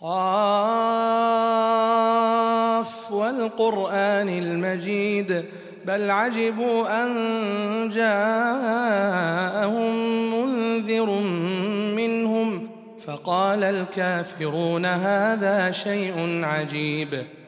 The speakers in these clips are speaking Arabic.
قاف والقرآن المجيد بل عجبوا أن جاءهم منذر منهم فقال الكافرون هذا شيء عجيب.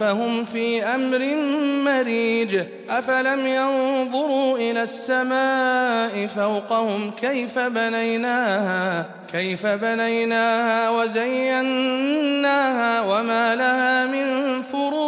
فهم في أمر مريج. أفلم ينظروا إلى السماء فوقهم كيف بنيناها كيف بنيناها وزيناها وما لها من فروج.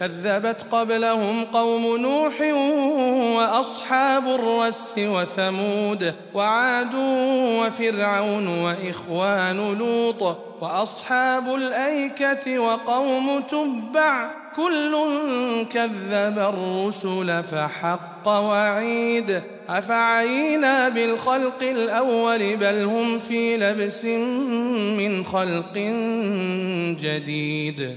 كذبت قبلهم قوم نوح وأصحاب الرس وثمود وعاد وفرعون وإخوان لوط وأصحاب الأيكة وقوم تبع كل كذب الرسل فحق وعيد أفعينا بالخلق الأول بل هم في لبس من خلق جديد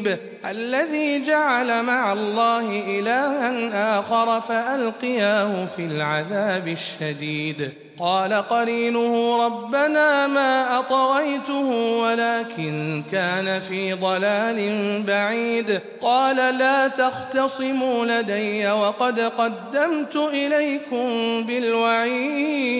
مريب الذي جعل مع الله إلها آخر فألقياه في العذاب الشديد. قال قرينه ربنا ما أطغيته ولكن كان في ضلال بعيد. قال لا تختصموا لدي وقد قدمت إليكم بالوعيد.